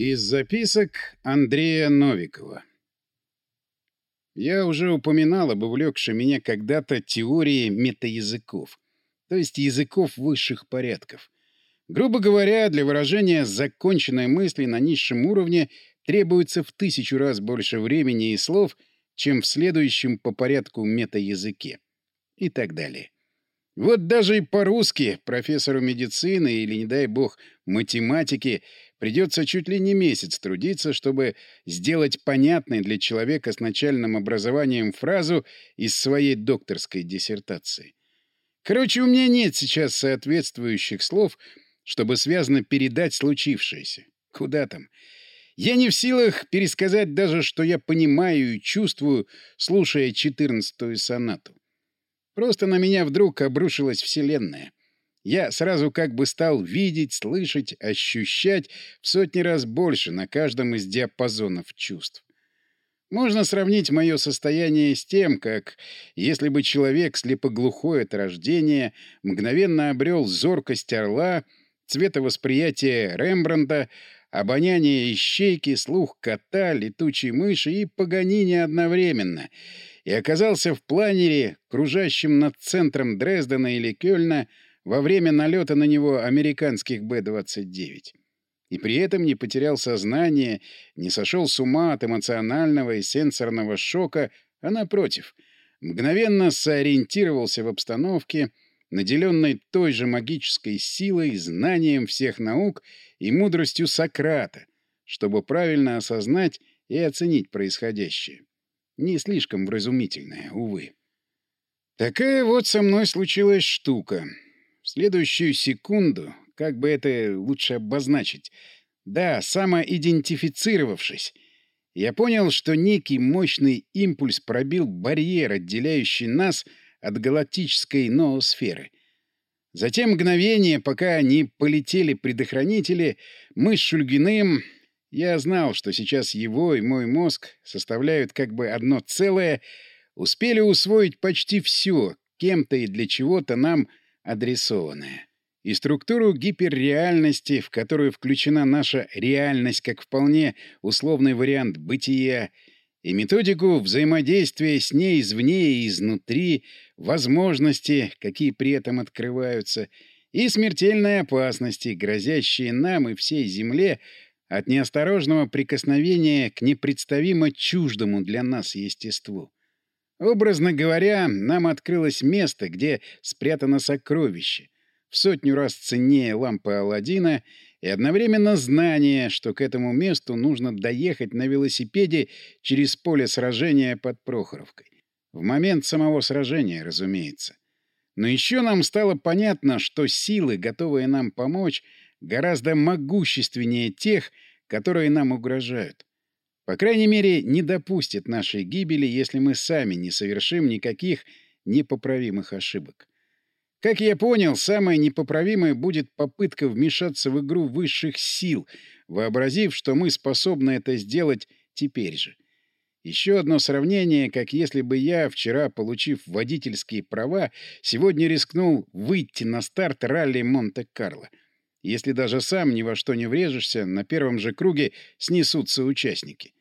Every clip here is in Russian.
Из записок Андрея Новикова. Я уже упоминал об увлекшей меня когда-то теории метаязыков, то есть языков высших порядков. Грубо говоря, для выражения законченной мысли на низшем уровне требуется в тысячу раз больше времени и слов, чем в следующем по порядку метаязыке. И так далее. Вот даже и по-русски профессору медицины или, не дай бог, математики Придется чуть ли не месяц трудиться, чтобы сделать понятной для человека с начальным образованием фразу из своей докторской диссертации. Короче, у меня нет сейчас соответствующих слов, чтобы связно передать случившееся. Куда там? Я не в силах пересказать даже, что я понимаю и чувствую, слушая четырнадцатую сонату. Просто на меня вдруг обрушилась Вселенная. Я сразу как бы стал видеть, слышать, ощущать в сотни раз больше на каждом из диапазонов чувств. Можно сравнить мое состояние с тем, как если бы человек слепоглухой от рождения мгновенно обрел зоркость орла, цветовосприятие Рембрандта, обоняние ищейки, слух кота, летучей мыши и Паганини одновременно, и оказался в планере, кружащем над центром Дрездена или Кёльна, во время налета на него американских Б-29. И при этом не потерял сознание, не сошел с ума от эмоционального и сенсорного шока, а напротив, мгновенно сориентировался в обстановке, наделенной той же магической силой, знанием всех наук и мудростью Сократа, чтобы правильно осознать и оценить происходящее. Не слишком вразумительное, увы. Такая вот со мной случилась штука — следующую секунду, как бы это лучше обозначить, да, самоидентифицировавшись, я понял, что некий мощный импульс пробил барьер, отделяющий нас от галактической ноосферы. Затем мгновение, пока не полетели предохранители, мы с Шульгиным... Я знал, что сейчас его и мой мозг составляют как бы одно целое, успели усвоить почти все, кем-то и для чего-то нам адресованное. И структуру гиперреальности, в которую включена наша реальность как вполне условный вариант бытия, и методику взаимодействия с ней извне и изнутри, возможности, какие при этом открываются, и смертельные опасности, грозящие нам и всей Земле от неосторожного прикосновения к непредставимо чуждому для нас естеству. Образно говоря, нам открылось место, где спрятано сокровище, в сотню раз ценнее лампы Аладдина и одновременно знание, что к этому месту нужно доехать на велосипеде через поле сражения под Прохоровкой. В момент самого сражения, разумеется. Но еще нам стало понятно, что силы, готовые нам помочь, гораздо могущественнее тех, которые нам угрожают. По крайней мере, не допустит нашей гибели, если мы сами не совершим никаких непоправимых ошибок. Как я понял, самое непоправимое будет попытка вмешаться в игру высших сил, вообразив, что мы способны это сделать теперь же. Еще одно сравнение, как если бы я, вчера получив водительские права, сегодня рискнул выйти на старт ралли Монте-Карло. Если даже сам ни во что не врежешься, на первом же круге снесутся участники.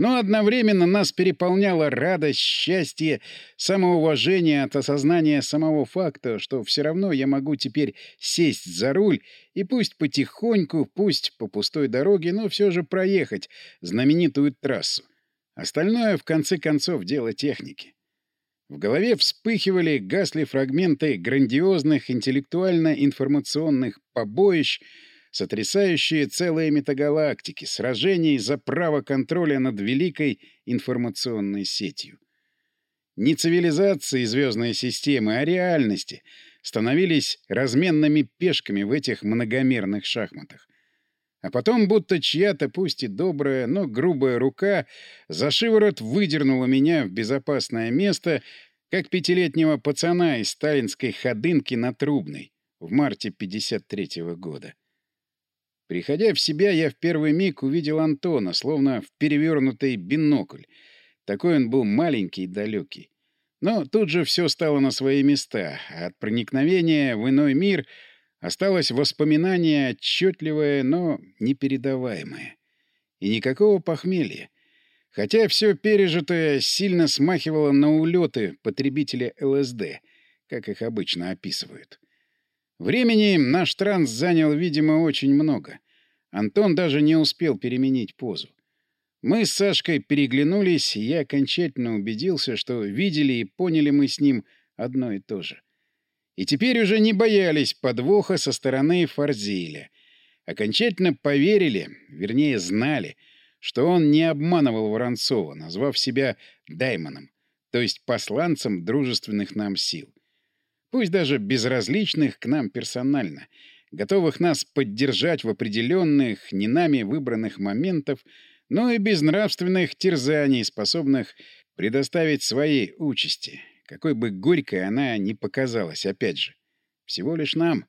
Но одновременно нас переполняла радость, счастье, самоуважение от осознания самого факта, что все равно я могу теперь сесть за руль и пусть потихоньку, пусть по пустой дороге, но все же проехать знаменитую трассу. Остальное, в конце концов, дело техники. В голове вспыхивали, гасли фрагменты грандиозных интеллектуально-информационных побоищ, сотрясающие целые метагалактики, сражений за право контроля над великой информационной сетью. Не цивилизации звездной системы, а реальности становились разменными пешками в этих многомерных шахматах. А потом будто чья-то, пусть и добрая, но грубая рука за шиворот выдернула меня в безопасное место, как пятилетнего пацана из сталинской ходынки на Трубной в марте 53 -го года. Приходя в себя, я в первый миг увидел Антона, словно в перевернутый бинокль. Такой он был маленький и далекий. Но тут же все стало на свои места, а от проникновения в иной мир Осталось воспоминание отчетливое, но непередаваемое. И никакого похмелья. Хотя все пережитое сильно смахивало на улеты потребителя ЛСД, как их обычно описывают. Времени наш транс занял, видимо, очень много. Антон даже не успел переменить позу. Мы с Сашкой переглянулись, и я окончательно убедился, что видели и поняли мы с ним одно и то же. И теперь уже не боялись подвоха со стороны Фарзиля. Окончательно поверили, вернее, знали, что он не обманывал Воронцова, назвав себя Даймоном, то есть посланцем дружественных нам сил. Пусть даже безразличных к нам персонально, готовых нас поддержать в определенных, не нами выбранных моментах, но и безнравственных терзаний, способных предоставить своей участи, какой бы горькой она ни показалась, опять же. Всего лишь нам.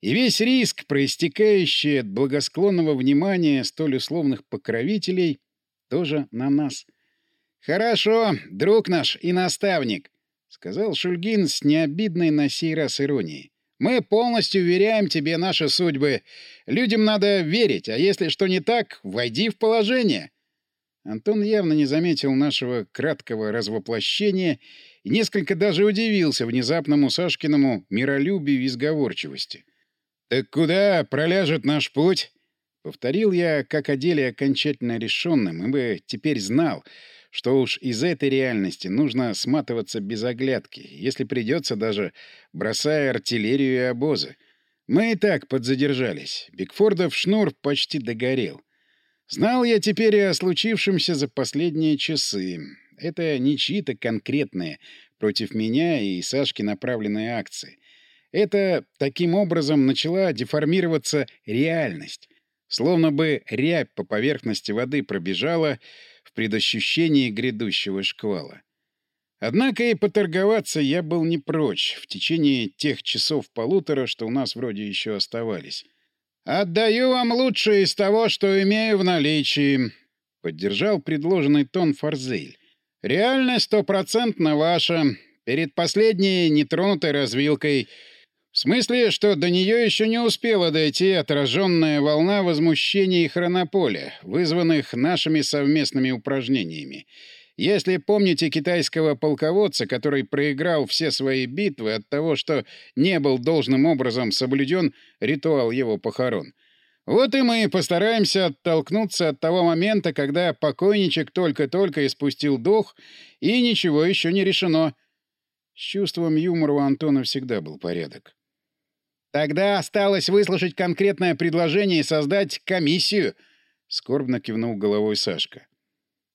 И весь риск, проистекающий от благосклонного внимания столь условных покровителей, тоже на нас. «Хорошо, друг наш и наставник», — сказал Шульгин с необидной на сей раз иронией. «Мы полностью уверяем тебе наши судьбы. Людям надо верить, а если что не так, войди в положение». Антон явно не заметил нашего краткого развоплощения и несколько даже удивился внезапному Сашкиному миролюбию и сговорчивости. «Так куда проляжет наш путь?» Повторил я, как о деле окончательно решенным, ибо теперь знал, что уж из этой реальности нужно сматываться без оглядки, если придется даже бросая артиллерию и обозы. Мы и так подзадержались. Бигфордов шнур почти догорел. Знал я теперь и о случившемся за последние часы. Это не чьи-то конкретные против меня и Сашки направленные акции. Это таким образом начала деформироваться реальность. Словно бы рябь по поверхности воды пробежала предощущении грядущего шквала. Однако и поторговаться я был не прочь в течение тех часов-полутора, что у нас вроде еще оставались. «Отдаю вам лучшее из того, что имею в наличии», — поддержал предложенный тон Фарзель. Реальность стопроцентно ваша. Перед последней нетронутой развилкой. В смысле, что до нее еще не успела дойти отраженная волна возмущения и хронополя, вызванных нашими совместными упражнениями. Если помните китайского полководца, который проиграл все свои битвы от того, что не был должным образом соблюден ритуал его похорон — вот и мы постараемся оттолкнуться от того момента, когда покойничек только-только испустил дух, и ничего еще не решено. С чувством юмора у Антона всегда был порядок. «Тогда осталось выслушать конкретное предложение и создать комиссию», — скорбно кивнул головой Сашка.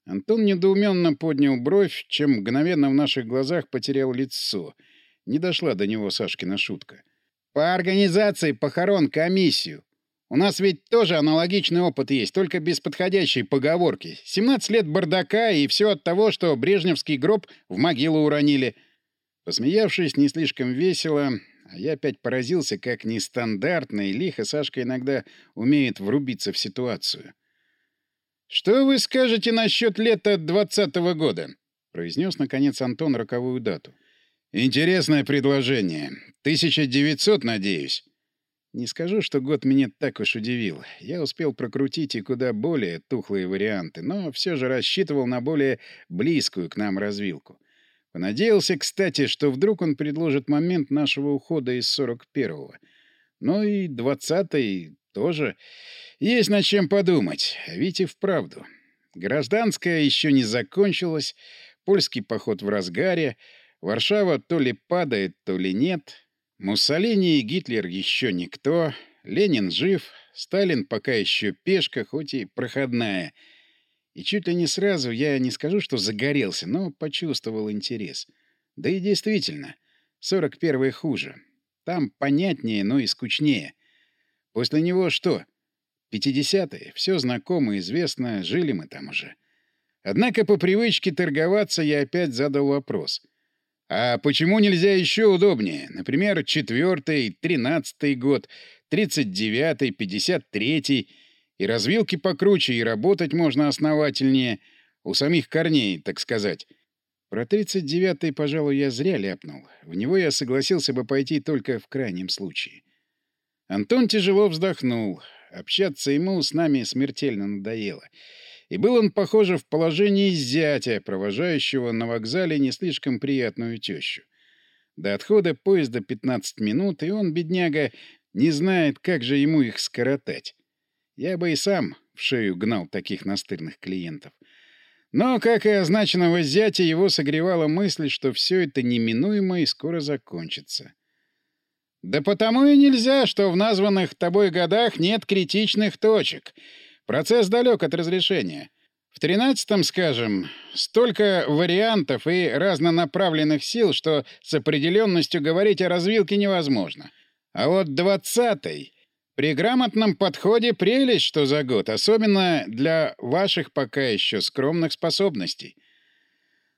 Антон недоуменно поднял бровь, чем мгновенно в наших глазах потерял лицо. Не дошла до него Сашкина шутка. «По организации похорон комиссию. У нас ведь тоже аналогичный опыт есть, только без подходящей поговорки. 17 лет бардака, и все от того, что брежневский гроб в могилу уронили. Посмеявшись не слишком весело, а я опять поразился, как нестандартно и лихо Сашка иногда умеет врубиться в ситуацию. «Что вы скажете насчет лета двадцатого года?» — произнес, наконец, Антон роковую дату. «Интересное предложение. 1900, надеюсь?» Не скажу, что год меня так уж удивил. Я успел прокрутить и куда более тухлые варианты, но все же рассчитывал на более близкую к нам развилку. Понадеялся, кстати, что вдруг он предложит момент нашего ухода из 41-го. Ну и 20-й тоже. Есть над чем подумать. Ведь и вправду. Гражданская еще не закончилась, польский поход в разгаре, Варшава то ли падает, то ли нет — Муссолини и Гитлер еще никто, Ленин жив, Сталин пока еще пешка, хоть и проходная. И чуть ли не сразу, я не скажу, что загорелся, но почувствовал интерес. Да и действительно, 41-й хуже. Там понятнее, но и скучнее. После него что? 50-е, все знакомо, известно, жили мы там уже. Однако по привычке торговаться я опять задал вопрос. А почему нельзя еще удобнее? Например, четвертый, тринадцатый год, тридцать девятый, пятьдесят третий. И развилки покруче, и работать можно основательнее. У самих корней, так сказать. Про тридцать девятый, пожалуй, я зря ляпнул. В него я согласился бы пойти только в крайнем случае. Антон тяжело вздохнул. Общаться ему с нами смертельно надоело. И был он, похоже, в положении зятя, провожающего на вокзале не слишком приятную тещу. До отхода поезда 15 минут, и он, бедняга, не знает, как же ему их скоротать. Я бы и сам в шею гнал таких настырных клиентов. Но, как и означенного зятя, его согревала мысль, что все это неминуемо и скоро закончится. «Да потому и нельзя, что в названных тобой годах нет критичных точек. Процесс далек от разрешения. В тринадцатом, скажем, столько вариантов и разнонаправленных сил, что с определенностью говорить о развилке невозможно. А вот двадцатый... При грамотном подходе прелесть, что за год, особенно для ваших пока еще скромных способностей.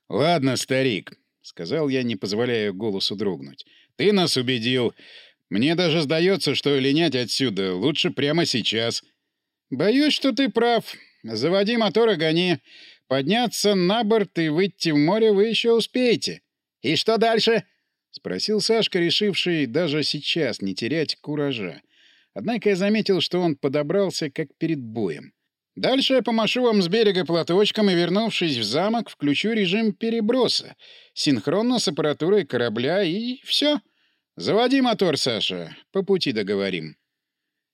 «Ладно, старик», — сказал я, не позволяя голосу дрогнуть. «Ты нас убедил. Мне даже сдается, что линять отсюда лучше прямо сейчас». «Боюсь, что ты прав. Заводи мотор и гони. Подняться на борт и выйти в море вы еще успеете». «И что дальше?» — спросил Сашка, решивший даже сейчас не терять куража. Однако я заметил, что он подобрался как перед боем. Дальше я помашу вам с берега платочком и, вернувшись в замок, включу режим переброса, синхронно с аппаратурой корабля и все. Заводи мотор, Саша, по пути договорим.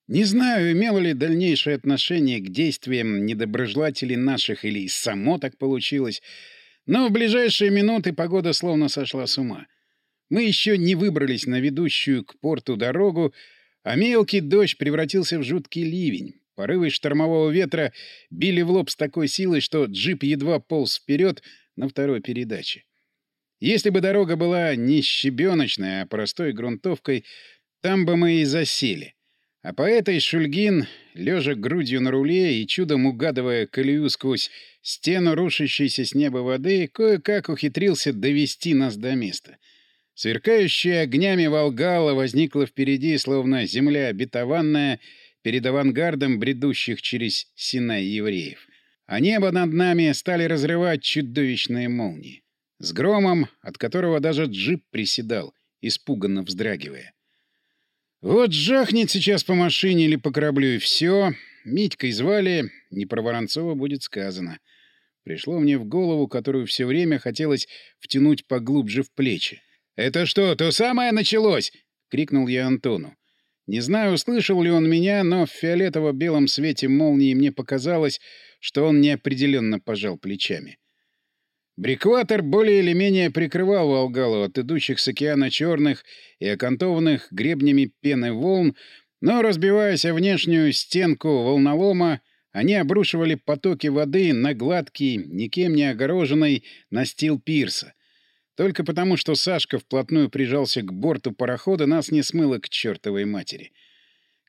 Не знаю, имело ли дальнейшее отношение к действиям недоброжелателей наших или само так получилось, но в ближайшие минуты погода словно сошла с ума. Мы еще не выбрались на ведущую к порту дорогу, а мелкий дождь превратился в жуткий ливень. Порывы штормового ветра били в лоб с такой силой, что джип едва полз вперед на второй передаче. Если бы дорога была не щебеночной, а простой грунтовкой, там бы мы и засели. А по этой Шульгин, лежа грудью на руле и чудом угадывая колею сквозь стену рушащейся с неба воды, кое-как ухитрился довести нас до места — Сверкающая огнями Волгала возникла впереди, словно земля обетованная, перед авангардом бредущих через Синай евреев. А небо над нами стали разрывать чудовищные молнии. С громом, от которого даже джип приседал, испуганно вздрагивая. Вот жахнет сейчас по машине или по кораблю, и все. Митькой звали, не про Воронцова будет сказано. Пришло мне в голову, которую все время хотелось втянуть поглубже в плечи. «Это что, то самое началось?» — крикнул я Антону. Не знаю, услышал ли он меня, но в фиолетово-белом свете молнии мне показалось, что он неопределенно пожал плечами. Брикватор более или менее прикрывал Волгалу от идущих с океана черных и окантованных гребнями пены волн, но, разбиваясь о внешнюю стенку волнолома, они обрушивали потоки воды на гладкий, никем не огороженный настил пирса, только потому, что Сашка вплотную прижался к борту парохода, нас не смыло к чертовой матери.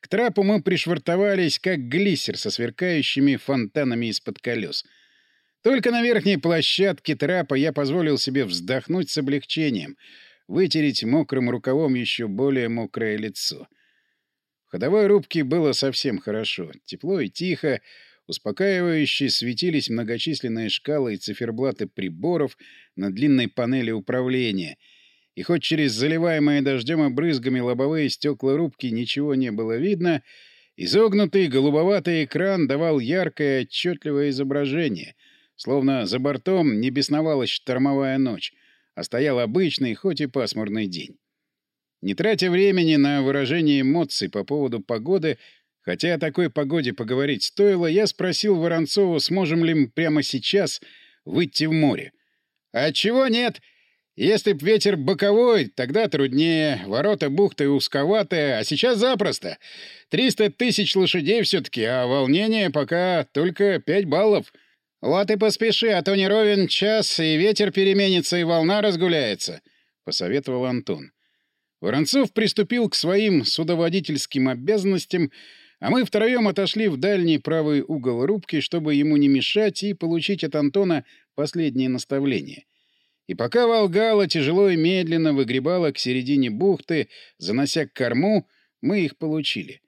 К трапу мы пришвартовались, как глиссер со сверкающими фонтанами из-под колес. Только на верхней площадке трапа я позволил себе вздохнуть с облегчением, вытереть мокрым рукавом еще более мокрое лицо. В ходовой рубке было совсем хорошо. Тепло и тихо, Успокаивающе светились многочисленные шкалы и циферблаты приборов на длинной панели управления. И хоть через заливаемые дождем и брызгами лобовые стекла рубки ничего не было видно, изогнутый голубоватый экран давал яркое отчетливое изображение, словно за бортом не бесновалась штормовая ночь, а стоял обычный, хоть и пасмурный день. Не тратя времени на выражение эмоций по поводу погоды, Хотя о такой погоде поговорить стоило, я спросил Воронцова, сможем ли мы прямо сейчас выйти в море. «А чего нет? Если б ветер боковой, тогда труднее, ворота бухты узковатые, а сейчас запросто. Триста тысяч лошадей все-таки, а волнение пока только пять баллов. Вот и поспеши, а то не ровен час, и ветер переменится, и волна разгуляется», — посоветовал Антон. Воронцов приступил к своим судоводительским обязанностям, а мы втроем отошли в дальний правый угол рубки, чтобы ему не мешать и получить от Антона последние наставления. И пока Волгала тяжело и медленно выгребала к середине бухты, занося к корму, мы их получили.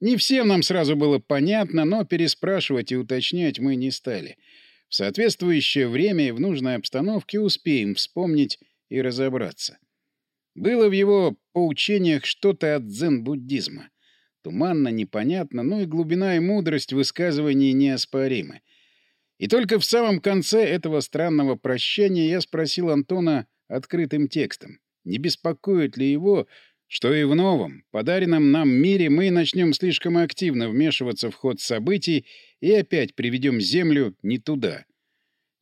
Не всем нам сразу было понятно, но переспрашивать и уточнять мы не стали. В соответствующее время и в нужной обстановке успеем вспомнить и разобраться. Было в его поучениях что-то от дзен-буддизма. Туманно, непонятно, но и глубина и мудрость высказываний неоспоримы. И только в самом конце этого странного прощания я спросил Антона открытым текстом, не беспокоит ли его, что и в новом, подаренном нам мире мы начнем слишком активно вмешиваться в ход событий и опять приведем Землю не туда.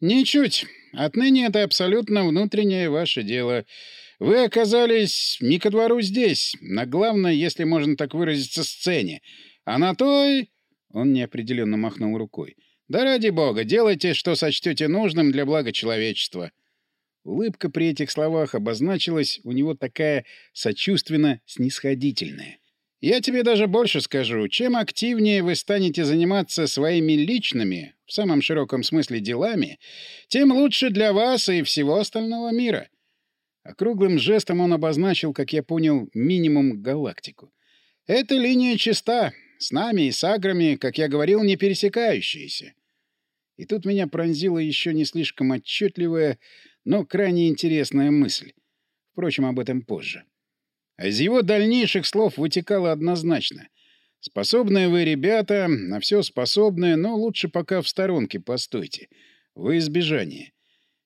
Ничуть. Отныне это абсолютно внутреннее ваше дело. Вы оказались не ко двору здесь, на главной, если можно так выразиться, сцене. А на той... Он неопределенно махнул рукой. Да ради бога, делайте, что сочтете нужным для блага человечества. Улыбка при этих словах обозначилась у него такая сочувственно-снисходительная. «Я тебе даже больше скажу. Чем активнее вы станете заниматься своими личными, в самом широком смысле делами, тем лучше для вас и всего остального мира». Округлым жестом он обозначил, как я понял, минимум галактику. «Эта линия чиста, с нами и с аграми, как я говорил, не пересекающиеся». И тут меня пронзила еще не слишком отчетливая, но крайне интересная мысль. Впрочем, об этом позже. А из его дальнейших слов вытекало однозначно. «Способные вы, ребята, на все способные, но лучше пока в сторонке постойте. Во избежание.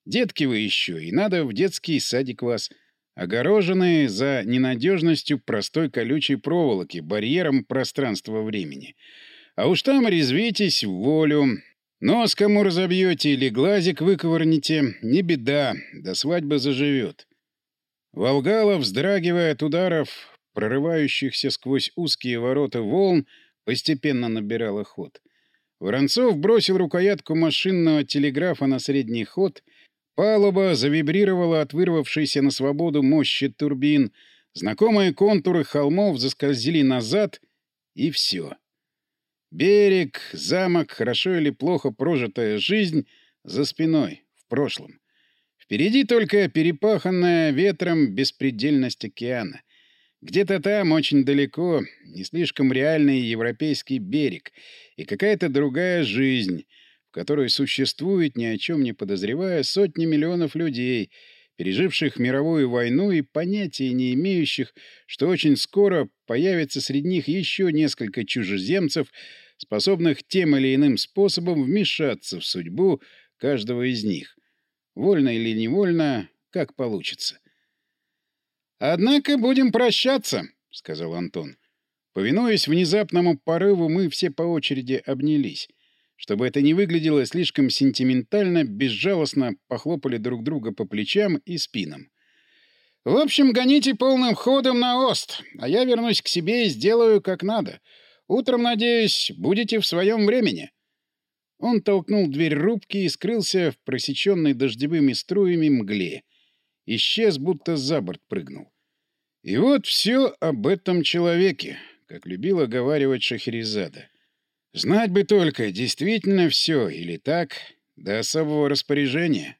Детки вы еще, и надо в детский садик вас. Огороженные за ненадежностью простой колючей проволоки, барьером пространства-времени. А уж там резвитесь в волю, Нос кому разобьете или глазик выковырните — не беда, до свадьбы заживет. Волгала, вздрагивая от ударов, прорывающихся сквозь узкие ворота волн, постепенно набирала ход. Воронцов бросил рукоятку машинного телеграфа на средний ход, палуба завибрировала от вырвавшейся на свободу мощи турбин, знакомые контуры холмов заскользили назад, и все. Берег, замок, хорошо или плохо прожитая жизнь за спиной, в прошлом. Впереди только перепаханная ветром беспредельность океана. Где-то там, очень далеко, не слишком реальный европейский берег и какая-то другая жизнь, которой существует, ни о чем не подозревая, сотни миллионов людей, переживших мировую войну и понятия не имеющих, что очень скоро появится среди них еще несколько чужеземцев, способных тем или иным способом вмешаться в судьбу каждого из них. Вольно или невольно, как получится. «Однако будем прощаться», — сказал Антон. Повинуясь внезапному порыву, мы все по очереди обнялись. Чтобы это не выглядело слишком сентиментально, безжалостно похлопали друг друга по плечам и спинам. «В общем, гоните полным ходом на Ост, а я вернусь к себе и сделаю как надо. Утром, надеюсь, будете в своем времени». Он толкнул дверь рубки и скрылся в просеченной дождевыми струями мгле. Исчез, будто за борт прыгнул. И вот все об этом человеке, как любила говаривать Шахерезада. Знать бы только, действительно все или так, до особого распоряжения.